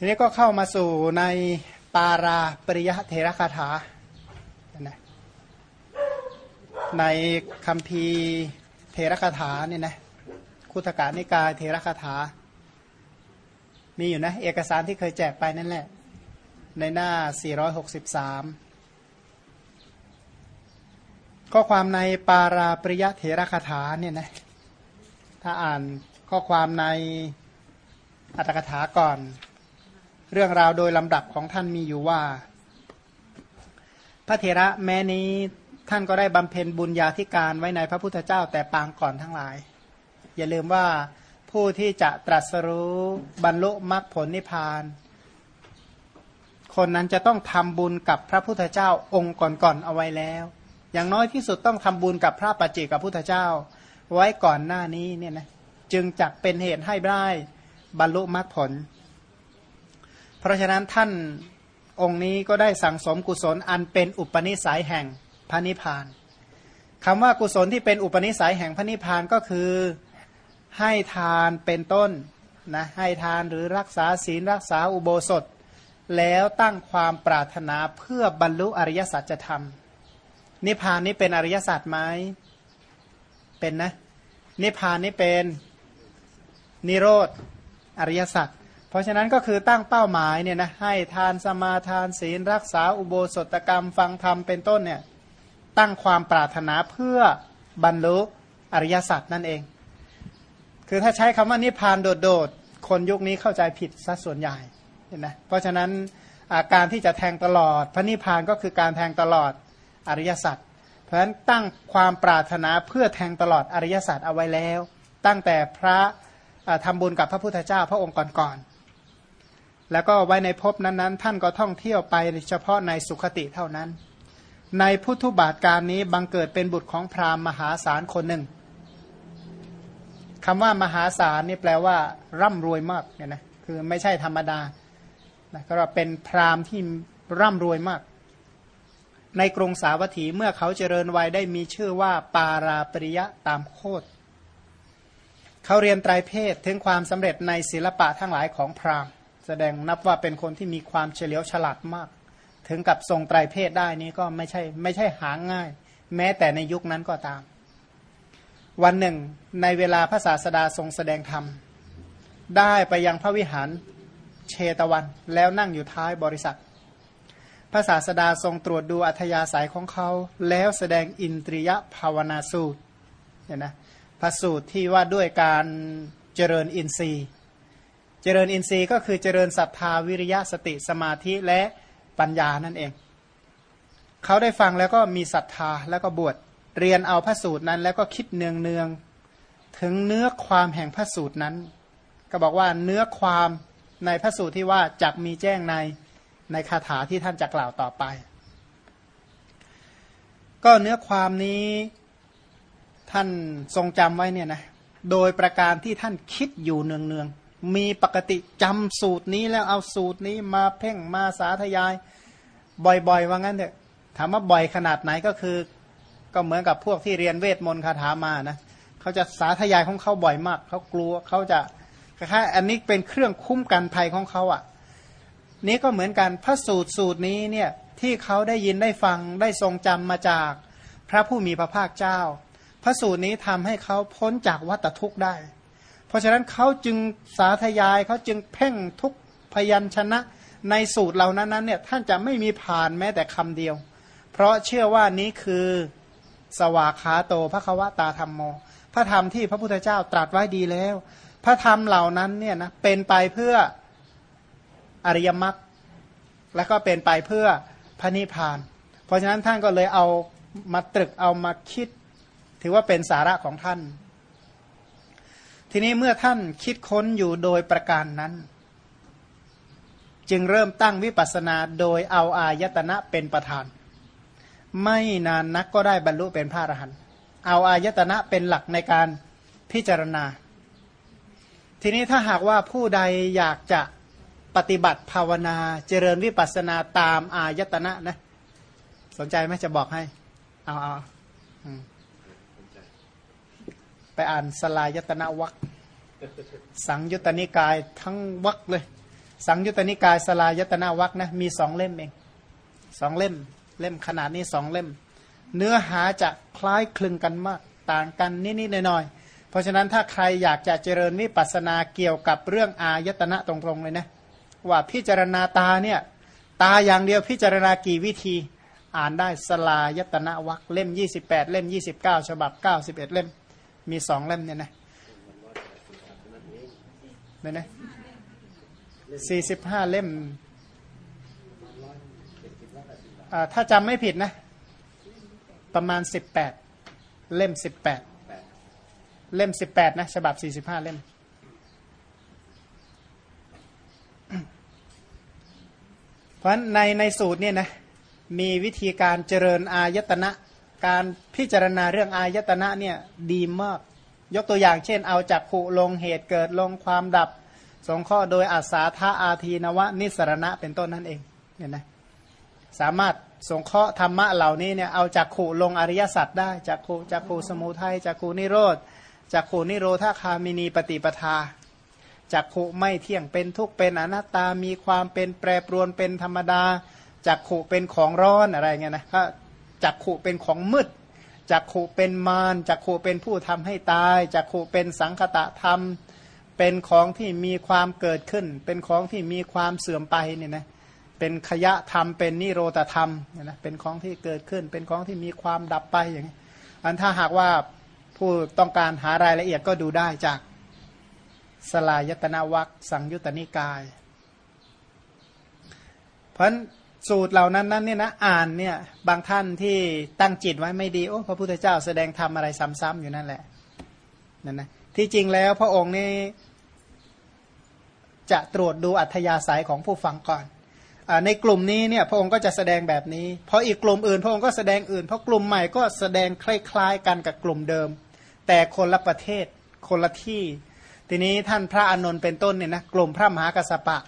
ทีนี้ก็เข้ามาสู่ในปาราปริยเทระคาถา ในคำพีเทระคาถาเนี่ยนะคุตกานิกายเทระคาถา มีอยู่นะ เอกสารที่เคยแจกไปนั่นแหละ ในหน้า 463 ข้อความในปาราปริยเทระคาถาเนี่ยนะ ถ้าอ่านข้อความในอัตถกถาก่อน เรื่องราวโดยลำดับของท่านมีอยู่ว่า พระเถระแม้นี้ท่านก็ได้บำเพ็ญบุญญาธิการไว้ในพระพุทธเจ้าแต่ปางก่อนทั้งหลาย อย่าลืมว่าผู้ที่จะตรัสรู้บรรลุมรรคผลนิพพาน คนนั้นจะต้องทำบุญกับพระพุทธเจ้าองค์ก่อนๆเอาไว้แล้ว อย่างน้อยที่สุดต้องทำบุญกับพระปัจเจกพุทธเจ้า ไว้ก่อนหน้านี้เนี่ยนะจึงจักเป็นเหตุให้ได้บรรลุมรรคผล เพราะฉะนั้นท่านองค์นี้ก็ได้สั่งสมกุศลอันเป็นอุปนิสัยแห่งพระนิพพานคำว่ากุศลที่เป็นอุปนิสัยแห่งพระนิพพานก็คือให้ทานเป็นต้นนะให้ทานหรือรักษาศีลรักษาอุโบสถ แล้วตั้งความปรารถนาเพื่อบรรลุอริยสัจธรรม นิพพานนี้เป็นอริยสัจไหมเป็นนะ นิพพานนี้เป็นนิโรธอริยสัจ เพราะฉะนั้นก็คือตั้งเป้าหมายเนี่ยนะให้ทานสมาทานศีลรักษาอุโบสถกรรมฟังธรรมเป็นต้นเนี่ยตั้งความปรารถนาเพื่อบรรลุอริยสัจนั่นเอง คือถ้าใช้คำว่านิพพานโดดๆ คนยุคนี้เข้าใจผิดซะส่วนใหญ่เห็นไหมเพราะฉะนั้นการที่จะแทงตลอด พระนิพพานก็คือการแทงตลอดอริยสัจเพราะฉะนั้นตั้งความปรารถนาเพื่อแทงตลอดอริยสัจเอาไว้แล้ว ตั้งแต่พระทำบุญกับพระพุทธเจ้าพระองค์ก่อน แล้วก็ไว้ในภพนั้นๆ ท่านก็ท่องเที่ยวไปเฉพาะในสุขติเท่านั้น ในพุทธบาทการนี้บังเกิดเป็นบุตรของพราหมณ์มหาศาลคนหนึ่งคำว่ามหาศาลนี่แปลว่า ร่ำรวยมากเนี่ยนะคือไม่ใช่ธรรมดานะก็เป็นพราหมณ์ที่ร่ำรวยมาก ในกรุงสาวัตถีเมื่อเขาเจริญวัยได้มีชื่อว่าปาราปริยะตามโคตเขาเรียนไตรเพศถึงความสำเร็จในศิลปะทั้งหลายของพราหมณ์ แสดงนับว่าเป็นคนที่มีความเฉลียวฉลาดมาก ถึงกับทรงไตรเพศได้นี้ก็ไม่ใช่ไม่ใช่หาง่าย แม้แต่ในยุคนั้นก็ตาม วันหนึ่ง ในเวลาพระศาสดาทรงแสดงธรรม ได้ไปยังพระวิหารเชตวัน แล้วนั่งอยู่ท้ายบริษัทพระศาสดาทรงตรวจดูอัธยาศัยของเขา แล้วแสดงอินทรียภาวนาสูตรเนี่ยนะพระสูตรที่ว่าด้วยการเจริญอินทรีย์ เจริญอินทรีย์ก็คือเจริญศรัทธาวิริยะสติสมาธิและปัญญานั่นเอง เขาได้ฟังแล้วก็มีศรัทธาแล้วก็บวชเรียนเอาพระสูตรนั้น แล้วก็คิดเนืองเนืองถึงเนื้อความแห่งพระสูตรนั้น ก็บอกว่าเนื้อความในพระสูตรที่ว่าจักมีแจ้งในในคาถาที่ท่านจะกล่าวต่อไป ก็เนื้อความนี้ท่านทรงจำไว้เนี่ยนะโดยประการที่ท่านคิดอยู่เนืองเนือง มีปกติจำสูตรนี้แล้วเอาสูตรนี้มาเพ่งมาสาธยาย บ่อยๆ ว่างั้นเถอะถามว่าบ่อยขนาดไหนก็คือ ก็เหมือนกับพวกที่เรียนเวทมนต์คาถามานะเขาจะสาธยายของเขาบ่อยมากเขากลัวเขาจะคล้ายอันนี้เป็นเครื่องคุ้มกันภัยของเขาอะ่ะ นี้ก็เหมือนกันพระสูตรสูตรนี้เนี่ยที่เขาได้ยินได้ฟังได้ทรงจำมาจากพระผู้มีพระภาคเจ้า พระสูตรนี้ทำให้เขาพ้นจากวัฏทุกข์ได้ เพราะฉะนั้นเขาจึงสาธยายเขาจึงเพ่งทุกพยัญชนะในสูตรเหล่านั้นนั้นเนี่ยท่านจะไม่มีผ่านแม้แต่คำเดียว เพราะเชื่อว่านี้คือสวากขาโตพระควตาธรรมโม พระธรรมที่พระพุทธเจ้าตรัสไว้ดีแล้ว พระธรรมเหล่านั้นเนี่ยนะเป็นไปเพื่ออริยมรรคและก็เป็นไปเพื่อพระนิพพาน เพราะฉะนั้นท่านก็เลยเอามาตรึกเอามาคิด ถือว่าเป็นสาระของท่าน ทีนี้เมื่อท่านคิดค้นอยู่โดยประการนั้น จึงเริ่มตั้งวิปัสสนาโดยเอาอายตนะเป็นประธาน ไม่นานนักก็ได้บรรลุเป็นพระอรหันต์เอาอายตนะเป็นหลักในการพิจารณา ทีนี้ถ้าหากว่าผู้ใดอยากจะปฏิบัติภาวนาเจริญวิปัสสนาตามอายตนะนะ สนใจไหมจะบอกให้ เอาเอา ไปอ่านสลายยตนาวัคสังยุตตนิกายทั้งวัคเลย สังยุตตนิกายสลายตนาวักนะมีสองเล่มเองสองเล่ม เล่มขนาดนี้สองเล่ม เนื้อหาจะคล้ายคลึงกันมาก ต่างกันนิดๆหน่อยๆเพราะฉะนั้นถ้าใครอยากจะเจริญวิปัสสนาเกี่ยวกับเรื่องอายตนะตรงๆเลยนะว่าพิจารณาตาเนี่ยตาอย่างเดียวพิจารณากี่วิธีอ่านได้สลายตนะวักเล่ม 28 เล่ม 29 ฉบับ 91 เล่ม มีสองเล่มเนี่ยนะเนี่ยนะสี่สิบห้าเล่มถ้าจำไม่ผิดนะ ประมาณสิบแปดเล่มสิบแปดเล่มสิบแปดนะ ฉบับสี่สิบห้าเล่ม เพราะในในสูตรเนี่ยนะ มีวิธีการเจริญอายตนะ การพิจารณาเรื่องอายตนะเนี่ยดีมาก ยกตัวอย่างเช่น เอาจากขุลงเหตุเกิดลงความดับ สงข้อโดยอาสาธาอาทีนวะนิสรณะเป็นต้นนั่นเองเนี่ยนะสามารถสงเคราะห์ธรรมะเหล่านี้เนี่ยเอาจากขู่ลงอริยสัจได้จากขู่จากขู่สมุทัยจากขู่นิโรธจากขู่นิโรธาคามินีปฏิปทาจากขู่ไม่เที่ยงเป็นทุกข์เป็นอนัตตามีความเป็นแปรปรวนเป็นธรรมดาจักขู่เป็นของร้อนอะไรเงี้ยนะก็ จักขู่เป็นของมืดจักขู่เป็นมารจักขู่เป็นผู้ทำให้ตายจักขู่เป็นสังคตะธรรม เป็นของที่มีความเกิดขึ้น เป็นของที่มีความเสื่อมไปเนี่ยนะเป็นขยะธรรม เป็นนิโรธธรรมเนี่ยนะเป็นของที่เกิดขึ้น เป็นของที่มีความดับไปอย่างนี้อันถ้าหากว่าผู้ต้องการหารายละเอียดก็ดูได้จากสลายตนาวัคสังยุตตนิกาย เพราะ สูตรเหล่านั้นนั้นเนี่ยนะอ่านเนี่ยบางท่านที่ตั้งจิตไว้ไม่ดีโอ้พระพุทธเจ้าแสดงธรรมอะไรซ้ำๆอยู่นั่นแหละนั่นนะที่จริงแล้วพระองค์นี่จะตรวจดูอัธยาศัยของผู้ฟังก่อนอในกลุ่มนี้เนี่ยพระองค์ก็จะแสดงแบบนี้เพราะอีกกลุ่มอื่น พระองค์ก็แสดงอื่นเพราะกลุ่มใหม่ก็แสดงคล้ายๆกันกับกลุ่มเดิม แต่คนละประเทศคนละที่ ทีนี้ท่านพระอานนท์เป็นต้นเนี่ยนะกลุ่มพระมหากัสสปะ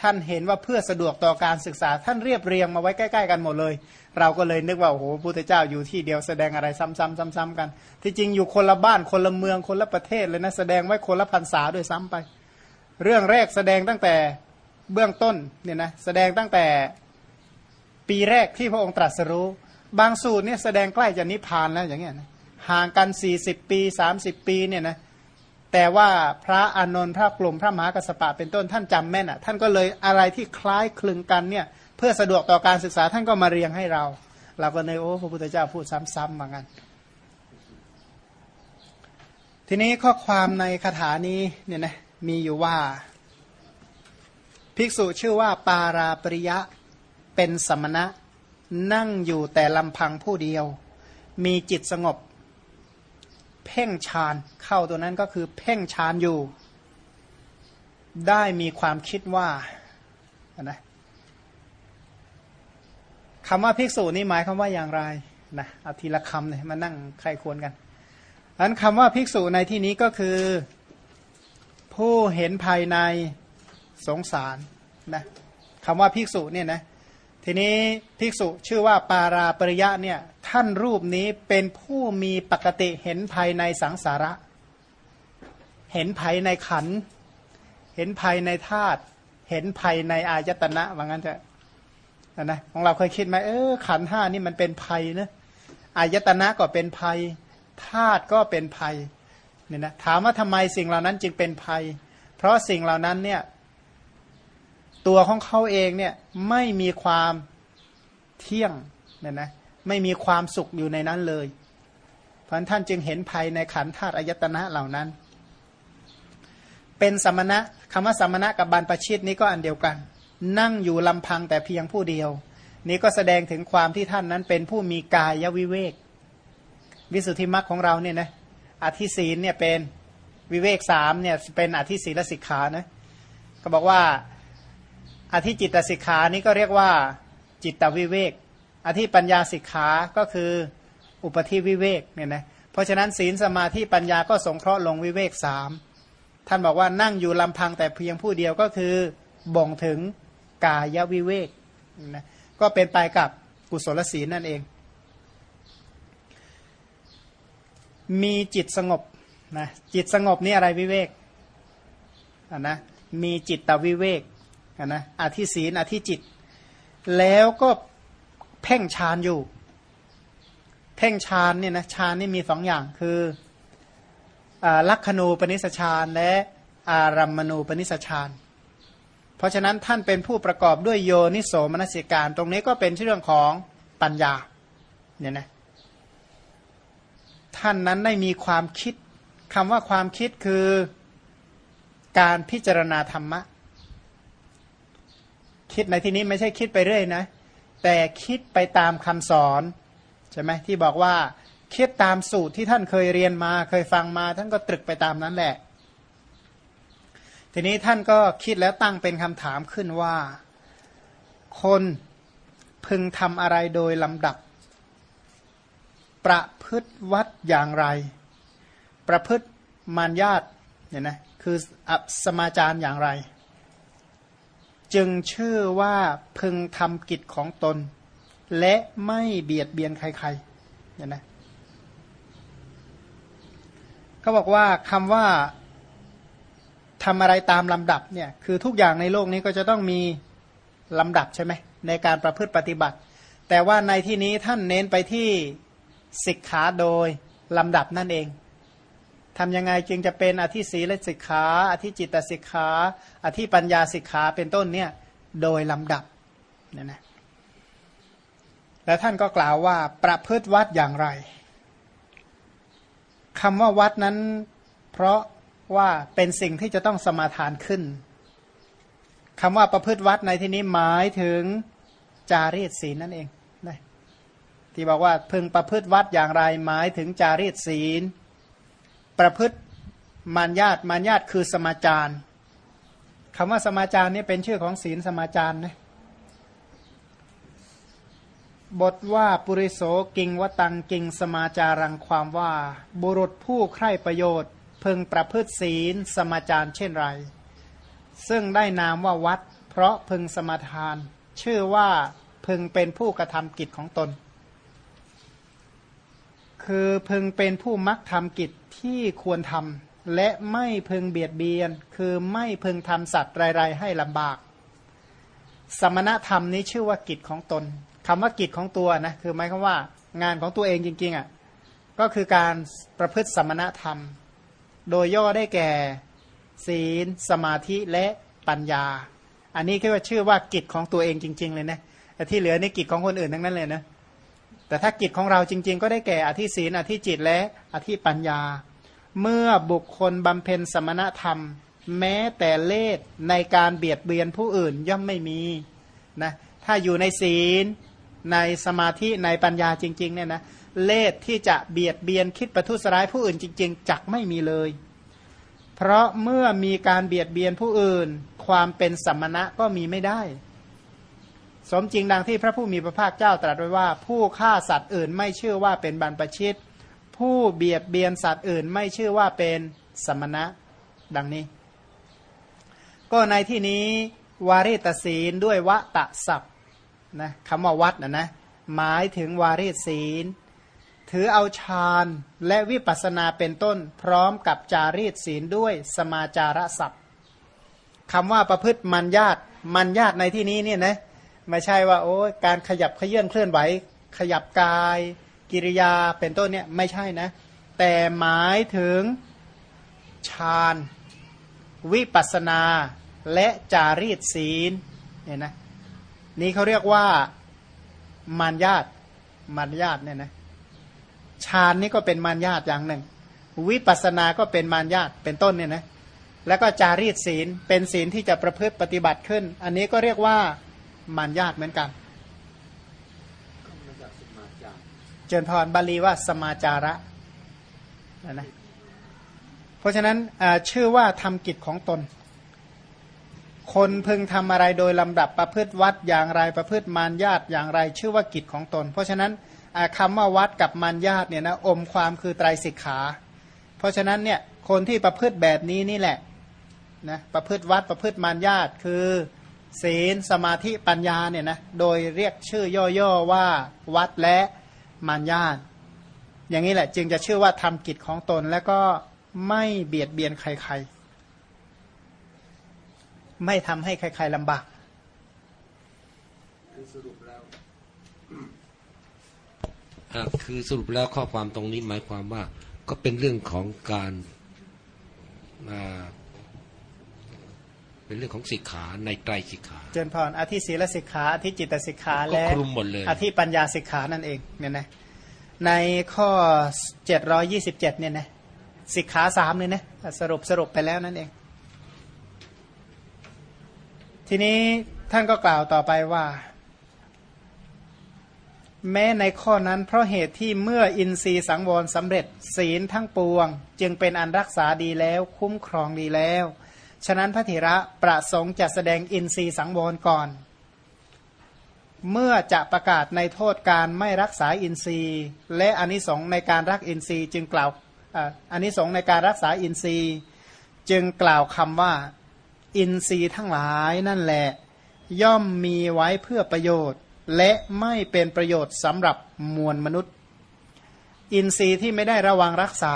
ท่านเห็นว่าเพื่อสะดวกต่อการศึกษาท่านเรียบเรียงมาไว้ใกล้ๆกันหมดเลย เราก็เลยนึกว่าโอ้โหพุทธเจ้าอยู่ที่เดียวแสดงอะไรซ้ำๆซ้ำๆกัน ที่จริงอยู่คนละบ้านคนละเมืองคนละประเทศเลยนะแสดงไว้คนละพรรษาด้วยซ้ำไป เรื่องแรกแสดงตั้งแต่เบื้องต้นเนี่ยนะแสดงตั้งแต่ปีแรกที่พระองค์ตรัสรู้ บางสูตรเนี่ยแสดงใกล้จะนิพพานแล้วอย่างเงี้ยนะห่างกัน 40 ปี 30 ปีเนี่ยนะ แต่ว่าพระอานนท์พระกลุ่มพระมหากัสปะเป็นต้นท่านจำแม่นอะท่านก็เลยอะไรที่คล้ายคลึงกันเนี่ยเพื่อสะดวกต่อการศึกษาท่านก็มาเรียงให้เรา เราก็เลยโอ้พระพุทธเจ้าพูดซ้ำๆเหมือนกันทีนี้ข้อความในคาถานี้เนี่ยนะมีอยู่ว่า ภิกษุชื่อว่าปาราปริยะเป็นสมณะนั่งอยู่แต่ลำพังผู้เดียว มีจิตสงบ เพ่งฌานเข้าตัวนั้นก็คือเพ่งฌานอยู่ ได้มีความคิดว่านะคำว่าภิกษุนี่หมายคำว่าอย่างไรนะเอาทีละคำเนี่ยมานั่งใครควรกันอันคำว่าภิกษุในที่นี้ก็คือ ผู้เห็นภายในสงสารนะคำว่าภิกษุเนี่ยนะ ทีนี้ภิกษุชื่อว่าปาราปริยะเนี่ยท่านรูปนี้เป็นผู้มีปกติเห็นภายในสังสาระ เห็นภายในขัน เห็นภายในธาตุเห็นภายในอายตนะว่างั้นจะนะของเราเคยคิดไหมเออขันห้านี่มันเป็นภัยนะอายตนะก็เป็นภัยธาตุก็เป็นภัยเนี่ยนะถามว่าทำไมสิ่งเหล่านั้นจึงเป็นภัย เพราะสิ่งเหล่านั้นเนี่ย ตัวของเขาเองเนี่ยไม่มีความเที่ยงเนี่ยนะไม่มีความสุขอยู่ในนั้นเลย เพราะท่านจึงเห็นภัยในขันธาตุอายตนะเหล่านั้น เป็นสมณะคำว่าสมณะกับบานประชิตนี้ก็อันเดียวกัน นั่งอยู่ลำพังแต่เพียงผู้เดียว นี้ก็แสดงถึงความที่ท่านนั้นเป็นผู้มีกายวิเวก วิสุทธิมรรคของเราเนี่ยนะอธิศีลเนี่ยเป็นวิเวกสามเนี่ยเป็นอธิศีลสิกขานะก็บอกว่า อธิจิตสิกขานี้ก็เรียกว่าจิตวิเวก อธิปัญญาสิกขาก็คืออุปธิวิเวกเนี่ยนะเพราะฉะนั้นศีลสมาธิปัญญาก็สงเคราะห์ลงวิเวกสามท่านบอกว่านั่งอยู่ลำพังแต่เพียงผู้เดียวก็คือบ่งถึงกายวิเวกนะก็เป็นไปกับกุศลศีลนั่นเอง มีจิตสงบนะจิตสงบนี่อะไรวิเวกอะนะมีจิตตวิเวก นะอธิศีลอธิจิต แล้วก็เพ่งฌานอยู่ เพ่งฌานเนี่ยนะฌานนี่มีสองอย่างคืออลักขณูปนิสฌานและอารัมมณูปนิสฌานเพราะฉะนั้นท่านเป็นผู้ประกอบด้วยโยนิโสมนสิการ ตรงนี้ก็เป็นเรื่องของปัญญาเนี่ยนะท่านนั้นได้มีความคิดคำว่าความคิดคือการพิจารณาธรรมะ คิดในที่นี้ไม่ใช่คิดไปเรื่อยนะ แต่คิดไปตามคำสอนใช่ไหมที่บอกว่าคิดตามสูตรที่ท่านเคยเรียนมาเคยฟังมา ท่านก็ตรึกไปตามนั้นแหละ ทีนี้ท่านก็คิดแล้วตั้งเป็นคำถามขึ้นว่า คนพึงทำอะไรโดยลำดับ ประพฤติวัดอย่างไร ประพฤติมารยาทเนี่ยนะคืออัสมาจารอย่างไร จึงชื่อว่าพึงทำกิจของตน และไม่เบียดเบียนใครๆเนี่ยนะเขาบอกว่าคำว่าทำอะไรตามลำดับเนี่ยคือทุกอย่างในโลกนี้ก็จะต้องมีลำดับใช่ไหมในการประพฤติปฏิบัติ แต่ว่าในที่นี้ท่านเน้นไปที่สิกขาโดยลำดับนั่นเอง ทำยังไงจึงจะเป็นอธิศีลสิกขาอธิจิตสิกขาอธิปัญญาสิกขาเป็นต้นเนี่ยโดยลำดับเนี่ยนะแล้วท่านก็กล่าวว่าประพฤติวัดอย่างไรคำว่าวัดนั้น เพราะว่าเป็นสิ่งที่จะต้องสมาทานขึ้นคำว่าประพฤติวัดในที่นี้หมายถึงจารีตศีลนั่นเองนะที่บอกว่าพึงประพฤติวัดอย่างไรหมายถึงจารีตศีล ประพฤติมารยาตมารยาตคือสมาจารคำว่าสมาจารนี่เป็นชื่อของศีลสมาจารนะบทว่าปุริโสกิงวตังกิงสมาจารังความว่า บุรุษผู้ใคร่ประโยชน์เพึงประพฤติศีลสมาจารเช่นไร ซึ่งได้นามว่าวัด เพราะพึงสมาทาน ชื่อว่าพึงเป็นผู้กระทำกิจของตน คือพึงเป็นผู้มักทำกิจ ที่ควรทำและไม่พึงเบียดเบียน คือไม่พึงทำสัตว์ไรๆให้ลำบาก สมณธรรมนี้ชื่อว่ากิจของตนคำว่ากิจของตัวนะคือหมายความว่างานของตัวเองจริงๆอะ่ะก็คือการประพฤติสมณธรรม โดยย่อได้แก่ ศีล สมาธิและปัญญา อันนี้คือว่าชื่อว่ากิจของตัวเองจริง ๆ เลยนะแต่ที่เหลือนี่กิจของคนอื่นทั้งนั้นเลยนะ แต่ถ้ากิจของเราจริง ๆ ก็ได้แก่อธิศีลอธิจิตและอธิปัญญา เมื่อบุคคลบำเพ็ญสมณธรรม แม้แต่เลสในการเบียดเบียนผู้อื่นย่อมไม่มีนะถ้าอยู่ในศีลในสมาธิในปัญญาจริงๆเนี่ยนะเลสที่จะเบียดเบียนคิดประทุษร้ายผู้อื่นจริง ๆจักไม่มีเลย เพราะเมื่อมีการเบียดเบียนผู้อื่น ความเป็นสมณะก็มีไม่ได้ สมจริงดังที่พระผู้มีพระภาคเจ้าตรัสไว้ว่า ผู้ฆ่าสัตว์อื่นไม่เชื่อว่าเป็นบรรพชิต ผู้เบียดเบียนสัตว์อื่นไม่ชื่อว่าเป็นสมณะดังนี้ ก็ในที่นี้วาริตศีลด้วยวะตะศัพท์นะคำว่าวัดนะนะหมายถึงวาริศีล ถือเอาฌานและวิปัสนาเป็นต้น พร้อมกับจารีตศีลด้วยสมาจารศัพท์คำว่าประพฤติมันญาตมันญาตในที่นี้เนี่ยนะ ไม่ใช่ว่าโอ้การขยับขยื่นเคลื่อนไหว ขยับกายกิริยาเป็นต้นเนี่ยไม่ใช่นะ แต่หมายถึงฌานวิปัสนาและจารีตศีลเนี่ยนะนี่เขาเรียกว่ามารยาตมารยาตเนี่ยนะฌานนี่ก็เป็นมารยาตอย่างหนึ่ง วิปัสนาก็เป็นมารยาตเป็นต้นเนี่ยนะแล้วก็จารีตศีลเป็นศีลที่จะประพฤติปฏิบัติขึ้น อันนี้ก็เรียกว่า มารยาตเหมือนกันเจริญพรบาลีว่าสมาจาระนะนะเพราะฉะนั้นชื่อว่าทำกิจของตน คนพึงทำอะไรโดยลำดับประพฤติวัดอย่างไรประพฤติมารญาตอย่างไร ชื่อว่ากิจของตน เพราะฉะนั้นคำว่าวัดกับมารญาตเนี่ยนะอมความคือไตรสิกขา เพราะฉะนั้นเนี่ยคนที่ประพฤติแบบนี้นี่แหละนะประพฤติวัดประพฤติมารญาตคือ ศีลสมาธิปัญญาเนี่ยนะโดยเรียกชื่อย่อๆว่าวัดและมารยาทอย่างนี้แหละจึงจะชื่อว่าทำกิจของตนแล้วก็ไม่เบียดเบียนใครๆ ไม่ทำให้ใครๆลำบากคือสรุปแล้วคือสรุปแล้วข้อความตรงนี้หมายความว่า ก็เป็นเรื่องของการอ่า เป็นเรื่องของสิกขาในไตรสิกขาเจนพรอธิศีลสิกขาอธิจิตสิกขาก็และคลุมหมดเลยอธิปัญญาสิกขานั่นเองเนี่ยนะในข้อ 727เนี่ยนะสิกขาสามเลยนะสรุปสรุปไปแล้วนั่นเอง ทีนี้ท่านก็กล่าวต่อไปว่า แม้ในข้อนั้นเพราะเหตุที่เมื่ออินทรีย์สังวรสำเร็จศีลทั้งปวง จึงเป็นอันรักษาดีแล้วคุ้มครองดีแล้ว ฉะนั้นพระเถระประสงค์จะแสดงอินทรีย์สังวรก่อน เมื่อจะประกาศในโทษการไม่รักษาอินทรีย์ และอานิสงส์ในการรักอินทรีย์ จึงกล่าวอ่าอานิสงส์ในการรักษาอินทรีย์ จึงกล่าวคำว่า อินทรีย์ทั้งหลายนั่นแหละ ย่อมมีไว้เพื่อประโยชน์ และไม่เป็นประโยชน์สำหรับมวลมนุษย์ อินทรีย์ที่ไม่ได้ระวังรักษา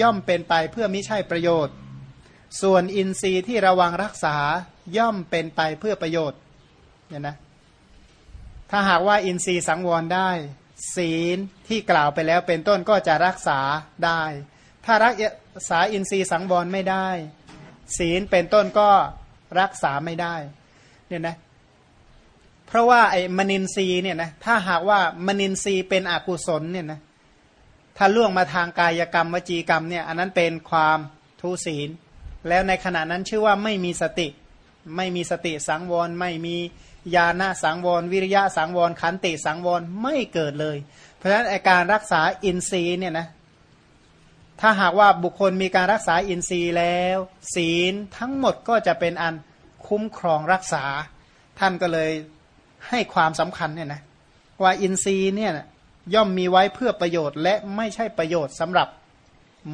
ย่อมเป็นไปเพื่อไม่ใช่ประโยชน์ ส่วนอินทรีย์ที่ระวังรักษาย่อมเป็นไปเพื่อประโยชน์เนี่ยนะถ้าหากว่าอินทรีย์สังวรได้ ศีลที่กล่าวไปแล้วเป็นต้นก็จะรักษาได้ ถ้ารักษาอินทรีย์สังวรไม่ได้ ศีลเป็นต้นก็รักษาไม่ได้เนี่ยนะเพราะว่าไอ้มนินทรีย์เนี่ยนะถ้าหากว่ามนินทรีย์เป็นอกุศลเนี่ยนะถ้าล่วงมาทางกายกรรมวจีกรรมเนี่ยอันนั้นเป็นความทุศีล แล้วในขณะนั้นชื่อว่าไม่มีสติ ไม่มีสติสังวร ไม่มีญาณสังวร วิริยะสังวร ขันติสังวร ไม่เกิดเลย เพราะฉะนั้นอาการรักษาอินทรีย์เนี่ยนะถ้าหากว่าบุคคลมีการรักษาอินทรีย์แล้ว ศีลทั้งหมดก็จะเป็นอันคุ้มครองรักษา ท่านก็เลยให้ความสำคัญเนี่ยนะว่าอินทรีย์เนี่ยย่อมมีไว้เพื่อประโยชน์ และไม่ใช่ประโยชน์สำหรับ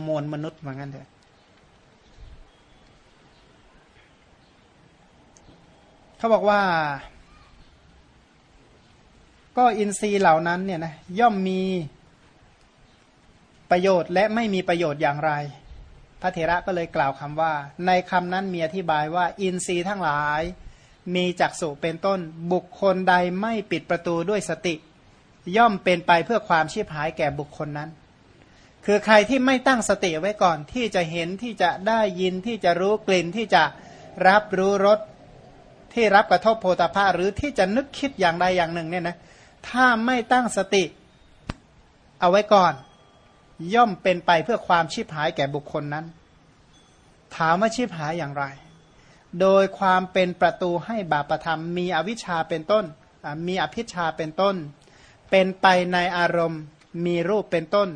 มวลมนุษย์เหมือนกันเถอะ เขาบอกว่า ก็อินทรีย์เหล่านั้นเนี่ยนะย่อมมีประโยชน์และไม่มีประโยชน์อย่างไร พระเถระก็เลยกล่าวคำว่า ในคำนั้นมีอธิบายว่า อินทรีย์ทั้งหลาย มีจักษุเป็นต้นบุคคลใดไม่ปิดประตูด้วยสติ ย่อมเป็นไปเพื่อความชีพหายแก่บุคคลนั้น คือใครที่ไม่ตั้งสติไว้ก่อนที่จะเห็นที่จะได้ยินที่จะรู้กลิ่นที่จะรับรู้รส ที่รับกระทบโพธาภาหรือที่จะนึกคิดอย่างใดอย่างหนึ่งเนี่ยนะถ้าไม่ตั้งสติเอาไว้ก่อน ย่อมเป็นไปเพื่อความชีพหายแก่บุคคลนั้น ถามว่าชีพหายอย่างไร โดยความเป็นประตูให้บาปธรรม มีอวิชชาเป็นต้นมีอภิชาเป็นต้น เป็นไปในอารมณ์มีรูปเป็นต้น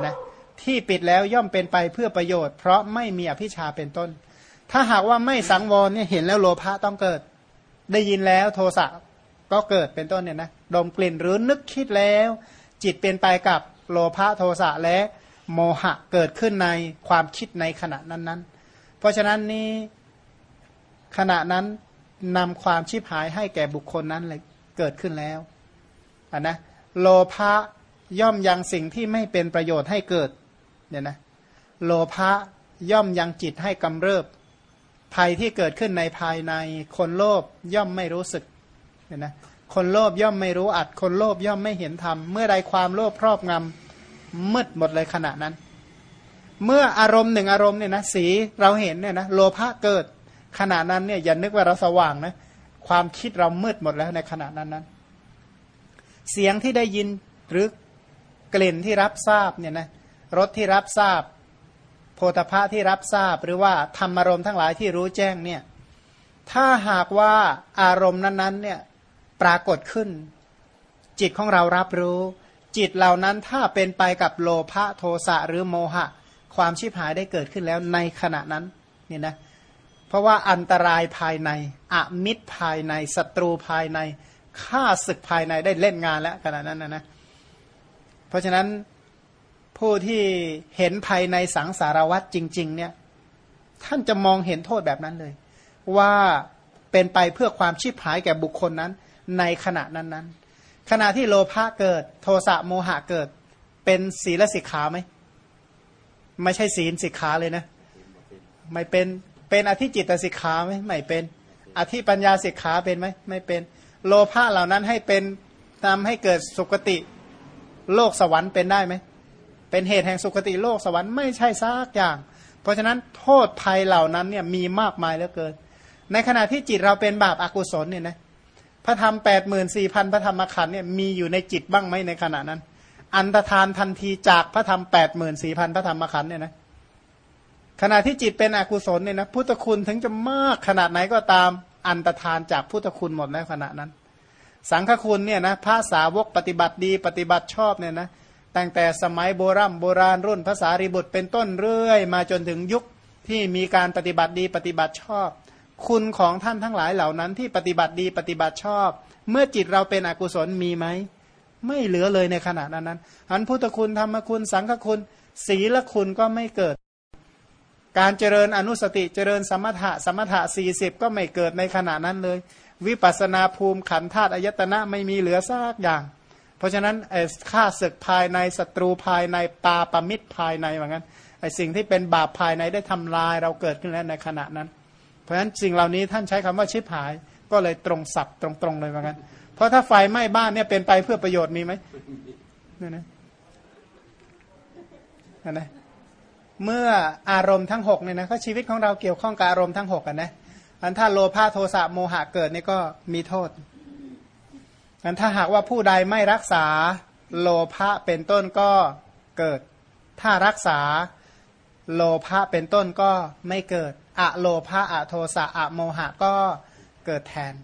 นะที่ปิดแล้วย่อมเป็นไปเพื่อประโยชน์ เพราะไม่มีอภิชาเป็นต้น ถ้าหากว่าไม่สังวรเนี่ยเห็นแล้วโลภะต้องเกิด ได้ยินแล้วโทสะก็เกิดเป็นต้นเนี่ยนะดมกลิ่นหรือนึกคิดแล้ว จิตเป็นไปกับโลภะโทสะและโมหะเกิดขึ้นในความคิดในขณะนั้นๆ เพราะฉะนั้นนี่ขณะนั้นนำความชิบหายให้แก่บุคคลนั้นเลยเกิดขึ้นแล้วนนะโลภะย่อมยังสิ่งที่ไม่เป็นประโยชน์ให้เกิดเนี่ยนะโลภะย่อมยังจิตให้กำเริบ ภัยที่เกิดขึ้นในภายใน คนโลภย่อมไม่รู้สึกเนี่ยนะคนโลภย่อมไม่รู้อัด คนโลภย่อมไม่เห็นธรรมเมื่อใดความโลภครอบงำมืดหมดเลยขณะนั้น เมื่ออารมณ์หนึ่งอารมณ์เนี่ยนะสีเราเห็นเนี่ยนะโลภะเกิดขณะนั้นเนี่ยอย่านึกว่าเราสว่างนะความคิดเรามืดหมดแล้วในขณะนั้นนั้น เสียงที่ได้ยินหรือกลิ่นที่รับทราบเนี่ยนะรสที่รับทราบ โพธพะที่รับทราบ หรือว่าธรรมอารมณ์ทั้งหลายที่รู้แจ้งเนี่ยถ้าหากว่าอารมณ์นั้นๆเนี่ยปรากฏขึ้น จิตของเรารับรู้ จิตเหล่านั้นถ้าเป็นไปกับโลภะโทสะหรือโมหะ ความชิบหายได้เกิดขึ้นแล้วในขณะนั้นนี่นะเพราะว่าอันตรายภายในอมิตรภายในศัตรูภายในฆ่าศึกภายในได้เล่นงานแล้วขณะนั้นนะนะเพราะฉะนั้น ผู้ที่เห็นภายในสังสารวัตรจริง ๆ เนี่ย ท่านจะมองเห็นโทษแบบนั้นเลย ว่าเป็นไปเพื่อความชีพหายแก่บุคคลนั้น ในขณะนั้นๆขณะที่โลภะเกิด โทสะโมหะเกิด เป็นศีลสิกขาไหมไม่ใช่ศีลสิกขาเลยนะ ไม่เป็นเป็นอธิจิตสิกขาไหมไม่เป็น อธิปัญญาสิกขาเป็นไหมไม่เป็น โลภะเหล่านั้นให้เป็นทำให้เกิดสุคติ โลกสวรรค์เป็นได้ไหม เป็นเหตุแห่งสุคติโลกสวรรค์ไม่ใช่ซากอย่าง เพราะฉะนั้นโทษภัยเหล่านั้นเนี่ยมีมากมายเหลือเกิน ในขณะที่จิตเราเป็นบาปอากุศลเนี่ยนะพระธรรมแปดหมื่นสี่พันพระธรรมขันธ์เนี่ยมีอยู่ในจิตบ้างไหมในขณะนั้น อันตรธานทันทีจากพระธรรมแปดหมื่นสี่พันพระธรรมขันธ์เนี่ยนะขณะที่จิตเป็นอกุศลเนี่ยนะพุทธคุณถึงจะมากขนาดไหนก็ตามอันตรธานจากพุทธคุณหมดในขณะนั้น สังฆคุณเนี่ยนะพระสาวกปฏิบัติดีปฏิบัติชอบเนี่ยนะ ตั้งแต่สมัยโบรโบราณรุ่นภาษาริบุตรเป็นต้นเรื่อย มาจนถึงยุคที่มีการปฏิบัติดีปฏิบัติชอบ คุณของท่านทั้งหลายเหล่านั้นที่ปฏิบัติดีปฏิบัติชอบ เมื่อจิตเราเป็นอกุศลมีไหม ไม่เหลือเลยในขณะนั้นนั้นอันพุทธคุณธรรมคุณสังฆคุณศีลคุณก็ไม่เกิด การเจริญอนุสติเจริญสมถะสมถะสี่สิบก็ไม่เกิดในขณะนั้นเลย วิปัสนาภูมิขันธาตุอายตนะไม่มีเหลือซากอย่าง ราะฉะนั้นไอ้ข้าศึกภายในศัตรูภายในปาปมิตรภายในเหมือนกันไอ้สิ่งที่เป็นบาปภายในได้ทำลายเราเกิดขึ้นแล้วในขณะนั้น เพราะฉะนั้นสิ่งเหล่านี้ท่านใช้คำว่าชิบหาย ก็เลยตรงสับตรงๆเลยเหมือนกันเพราะถ้าไฟไหม้บ้านเนี่ยเป็นไปเพื่อประโยชน์มีไหมนี่นะนะเมื่ออารมณ์ทั้งหกเนี่ยนะก็ชีวิตของเราเกี่ยวข้องกับอารมณ์ทั้งหกกันนะอันถ้าโลภะโทสะโมหะเกิดนี่ก็มีโทษ อันถ้าหากว่าผู้ใดไม่รักษาโลภะเป็นต้นก็เกิด ถ้ารักษาโลภะเป็นต้นก็ไม่เกิด อะโลภะอะโทสะอะโมหะก็เกิดแทน